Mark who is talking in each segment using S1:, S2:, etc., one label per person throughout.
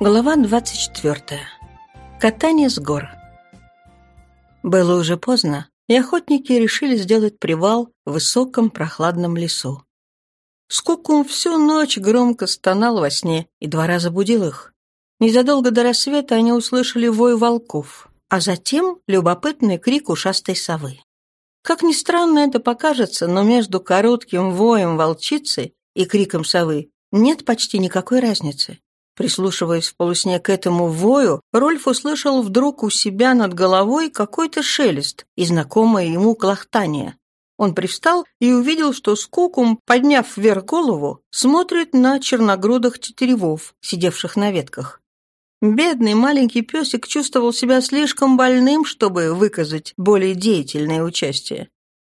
S1: Глава 24. Катание с гор. Было уже поздно, и охотники решили сделать привал в высоком прохладном лесу. Скукум всю ночь громко стонал во сне и два раза будил их. Незадолго до рассвета они услышали вой волков, а затем любопытный крик ушастой совы. Как ни странно это покажется, но между коротким воем волчицы и криком совы нет почти никакой разницы. Прислушиваясь в полусне к этому вою, Рольф услышал вдруг у себя над головой какой-то шелест и знакомое ему клохтание. Он привстал и увидел, что Скукум, подняв вверх голову, смотрит на черногрудых тетеревов, сидевших на ветках. Бедный маленький песик чувствовал себя слишком больным, чтобы выказать более деятельное участие.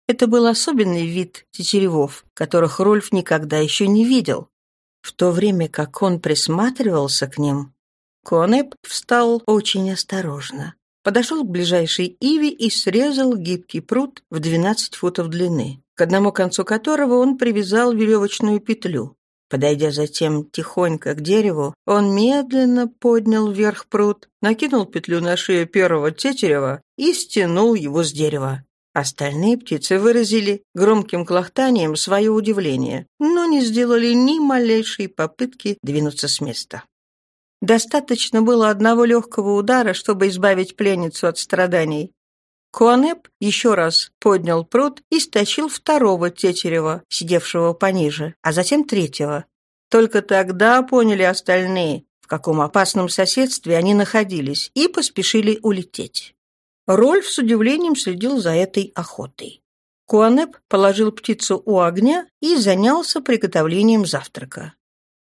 S1: Это был особенный вид тетеревов, которых Рольф никогда еще не видел. В то время как он присматривался к ним, Конеп встал очень осторожно, подошел к ближайшей иве и срезал гибкий пруд в 12 футов длины, к одному концу которого он привязал веревочную петлю. Подойдя затем тихонько к дереву, он медленно поднял вверх пруд, накинул петлю на шею первого тетерева и стянул его с дерева. Остальные птицы выразили громким клохтанием свое удивление, но не сделали ни малейшей попытки двинуться с места. Достаточно было одного легкого удара, чтобы избавить пленницу от страданий. Куанеп еще раз поднял пруд и стащил второго тетерева, сидевшего пониже, а затем третьего. Только тогда поняли остальные, в каком опасном соседстве они находились, и поспешили улететь. Рольф с удивлением следил за этой охотой. Куанеп положил птицу у огня и занялся приготовлением завтрака.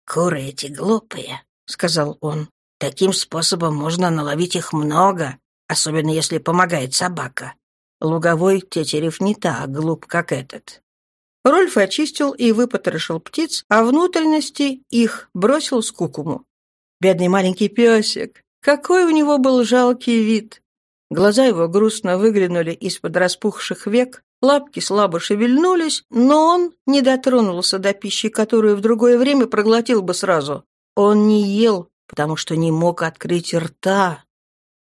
S2: «Куры эти глупые», — сказал он. «Таким способом можно наловить их много, особенно если помогает собака. Луговой тетерев не так глуп, как этот».
S1: Рольф очистил и выпотрошил птиц, а внутренности их бросил скукуму. Бедный маленький песик! Какой у него был жалкий вид! Глаза его грустно выглянули из-под распухших век, лапки слабо шевельнулись, но он не дотронулся до пищи, которую в другое время проглотил бы сразу. Он не ел, потому что не мог открыть рта.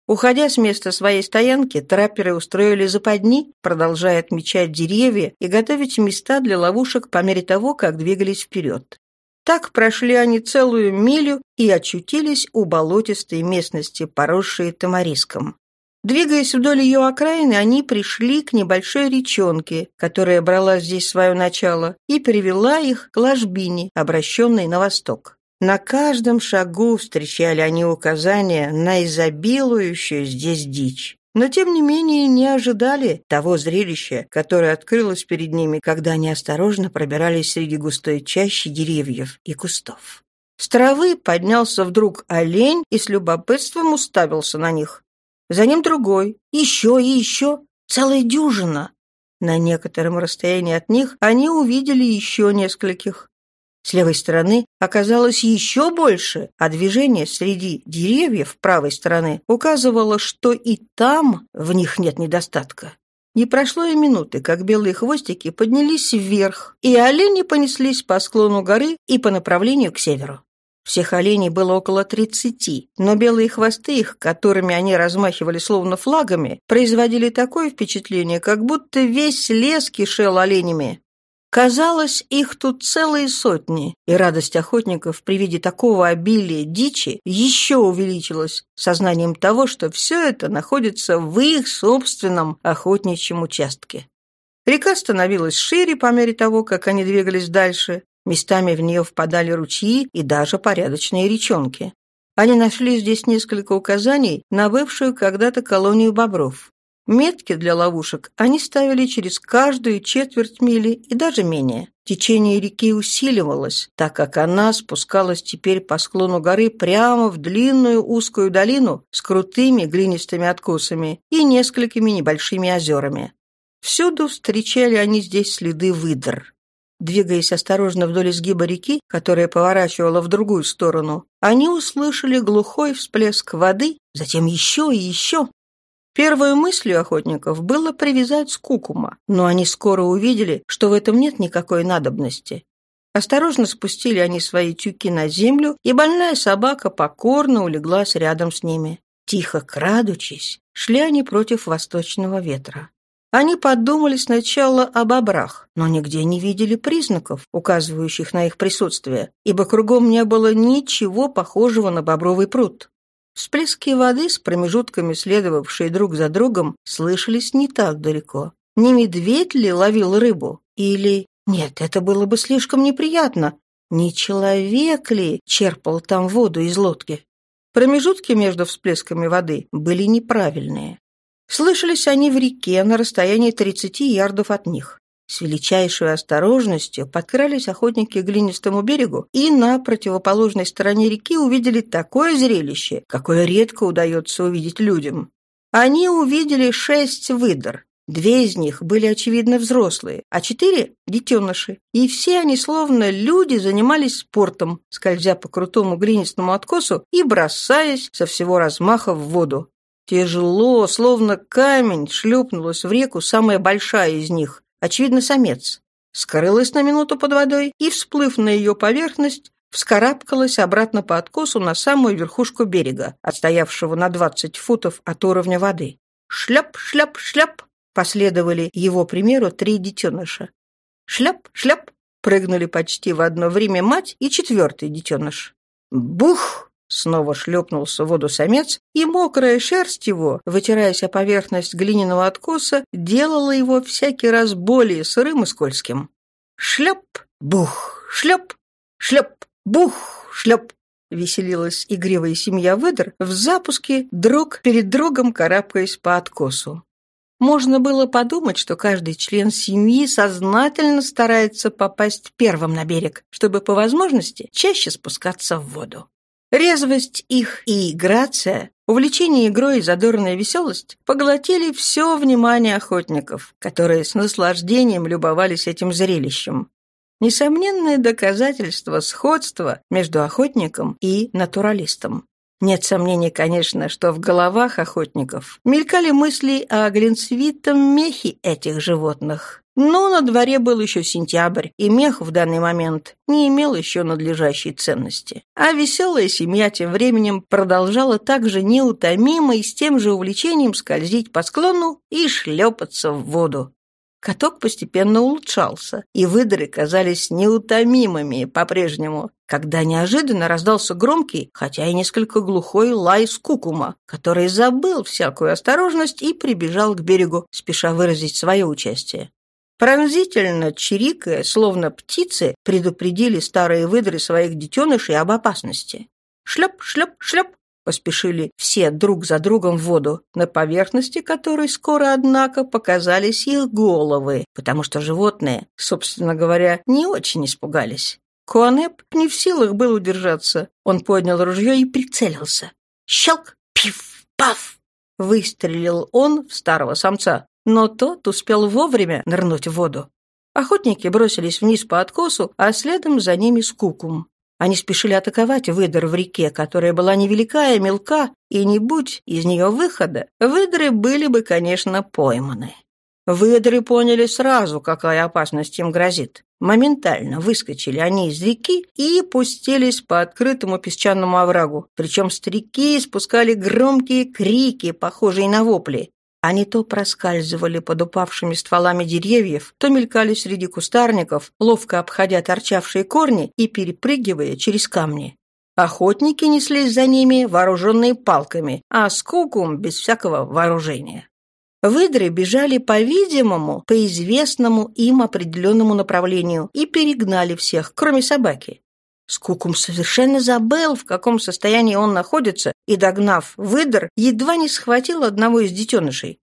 S1: Уходя с места своей стоянки, трапперы устроили западни, продолжая отмечать деревья и готовить места для ловушек по мере того, как двигались вперед. Так прошли они целую милю и очутились у болотистой местности, поросшей тамариском. Двигаясь вдоль ее окраины, они пришли к небольшой речонке, которая брала здесь свое начало, и привела их к ложбине, обращенной на восток. На каждом шагу встречали они указания на изобилующую здесь дичь. Но, тем не менее, не ожидали того зрелища, которое открылось перед ними, когда они осторожно пробирались среди густой чащи деревьев и кустов. С травы поднялся вдруг олень и с любопытством уставился на них. За ним другой, еще и еще, целая дюжина. На некотором расстоянии от них они увидели еще нескольких. С левой стороны оказалось еще больше, а движение среди деревьев правой стороны указывало, что и там в них нет недостатка. Не прошло и минуты, как белые хвостики поднялись вверх, и олени понеслись по склону горы и по направлению к северу. Всех оленей было около тридцати, но белые хвосты их, которыми они размахивали словно флагами, производили такое впечатление, как будто весь лес кишел оленями. Казалось, их тут целые сотни, и радость охотников при виде такого обилия дичи еще увеличилась сознанием того, что все это находится в их собственном охотничьем участке. Река становилась шире по мере того, как они двигались дальше, Местами в нее впадали ручьи и даже порядочные речонки. Они нашли здесь несколько указаний на бывшую когда-то колонию бобров. Метки для ловушек они ставили через каждую четверть мили и даже менее. Течение реки усиливалось, так как она спускалась теперь по склону горы прямо в длинную узкую долину с крутыми глинистыми откосами и несколькими небольшими озерами. Всюду встречали они здесь следы выдр. Двигаясь осторожно вдоль изгиба реки, которая поворачивала в другую сторону, они услышали глухой всплеск воды, затем еще и еще. Первой мыслью охотников было привязать скукума, но они скоро увидели, что в этом нет никакой надобности. Осторожно спустили они свои тюки на землю, и больная собака покорно улеглась рядом с ними. Тихо крадучись, шли они против восточного ветра. Они подумали сначала об бобрах, но нигде не видели признаков, указывающих на их присутствие, ибо кругом не было ничего похожего на бобровый пруд. Всплески воды, с промежутками следовавшие друг за другом, слышались не так далеко. Не медведь ли ловил рыбу? Или... Нет, это было бы слишком неприятно. Не человек ли черпал там воду из лодки? Промежутки между всплесками воды были неправильные. Слышались они в реке на расстоянии 30 ярдов от них. С величайшей осторожностью подкрались охотники к глинистому берегу и на противоположной стороне реки увидели такое зрелище, какое редко удается увидеть людям. Они увидели шесть выдр. Две из них были, очевидно, взрослые, а четыре — детеныши. И все они, словно люди, занимались спортом, скользя по крутому глинистому откосу и бросаясь со всего размаха в воду. Тяжело, словно камень, шлепнулась в реку самая большая из них, очевидно, самец. Скрылась на минуту под водой и, всплыв на ее поверхность, вскарабкалась обратно по откосу на самую верхушку берега, отстоявшего на двадцать футов от уровня воды. «Шляп, шляп, шляп!» последовали его примеру три детеныша. «Шляп, шляп!» прыгнули почти в одно время мать и четвертый детеныш. «Бух!» Снова шлепнулся в воду самец, и мокрая шерсть его, вытираясь о поверхность глиняного откоса, делала его всякий раз более сырым и скользким. Шлеп, бух, шлеп, шлеп, бух, шлеп. Веселилась игривая семья выдр в запуске, друг перед другом карабкаясь по откосу. Можно было подумать, что каждый член семьи сознательно старается попасть первым на берег, чтобы по возможности чаще спускаться в воду. Резвость их и грация, увлечение игрой и задорная веселость поглотили все внимание охотников, которые с наслаждением любовались этим зрелищем. Несомненное доказательство сходства между охотником и натуралистом. Нет сомнений, конечно, что в головах охотников мелькали мысли о глинцвитом мехе этих животных. Но на дворе был еще сентябрь, и мех в данный момент не имел еще надлежащей ценности. А веселая семья тем временем продолжала также неутомимо и с тем же увлечением скользить по склону и шлепаться в воду. Каток постепенно улучшался, и выдры казались неутомимыми по-прежнему, когда неожиданно раздался громкий, хотя и несколько глухой лай скукума, который забыл всякую осторожность и прибежал к берегу, спеша выразить свое участие. Пронзительно чирикая, словно птицы, предупредили старые выдры своих детенышей об опасности. Шлеп, шлеп, шлеп, поспешили все друг за другом в воду, на поверхности которой скоро, однако, показались их головы, потому что животные, собственно говоря, не очень испугались. Куанеп не в силах был удержаться. Он поднял ружье и прицелился. Щелк! Пиф! Паф! Выстрелил он в старого самца но тот успел вовремя нырнуть в воду. Охотники бросились вниз по откосу, а следом за ними скукум. Они спешили атаковать выдр в реке, которая была невелика и мелка, и не будь из нее выхода, выдры были бы, конечно, пойманы. Выдры поняли сразу, какая опасность им грозит. Моментально выскочили они из реки и пустились по открытому песчаному оврагу. Причем старики спускали громкие крики, похожие на вопли. Они то проскальзывали под упавшими стволами деревьев, то мелькали среди кустарников, ловко обходя торчавшие корни и перепрыгивая через камни. Охотники неслись за ними, вооруженные палками, а скукум без всякого вооружения. Выдры бежали, по-видимому, по известному им определенному направлению и перегнали всех, кроме собаки. Скукум совершенно забыл, в каком состоянии он находится, и, догнав выдр, едва не схватил одного из детенышей.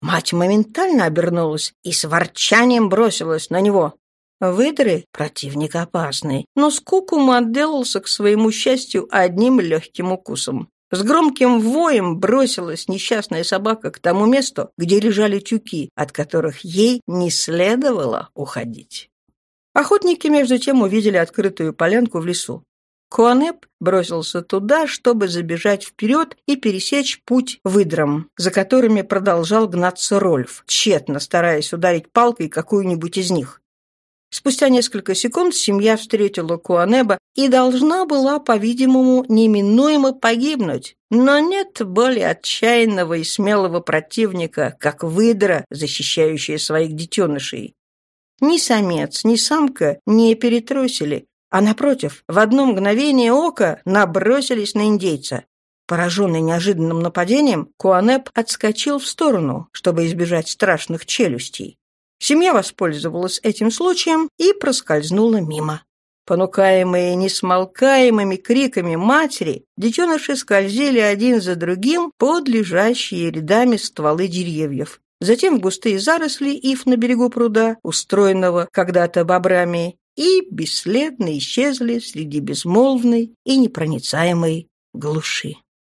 S1: Мать моментально обернулась и с ворчанием бросилась на него. Выдры — противник опасный, но Скукум отделался, к своему счастью, одним легким укусом. С громким воем бросилась несчастная собака к тому месту, где лежали тюки, от которых ей не следовало уходить. Охотники, между тем, увидели открытую полянку в лесу. Куанеп бросился туда, чтобы забежать вперед и пересечь путь выдрам, за которыми продолжал гнаться Рольф, тщетно стараясь ударить палкой какую-нибудь из них. Спустя несколько секунд семья встретила Куанеба и должна была, по-видимому, неминуемо погибнуть. Но нет более отчаянного и смелого противника, как выдра, защищающая своих детенышей. Ни самец, ни самка не перетрусили, а, напротив, в одно мгновение ока набросились на индейца. Пораженный неожиданным нападением, Куанеп отскочил в сторону, чтобы избежать страшных челюстей. Семья воспользовалась этим случаем и проскользнула мимо. Понукаемые несмолкаемыми криками матери, детеныши скользили один за другим под лежащие рядами стволы деревьев. Затем в густые заросли ив на берегу пруда, устроенного когда-то бобрами, и бесследно исчезли среди безмолвной и непроницаемой глуши.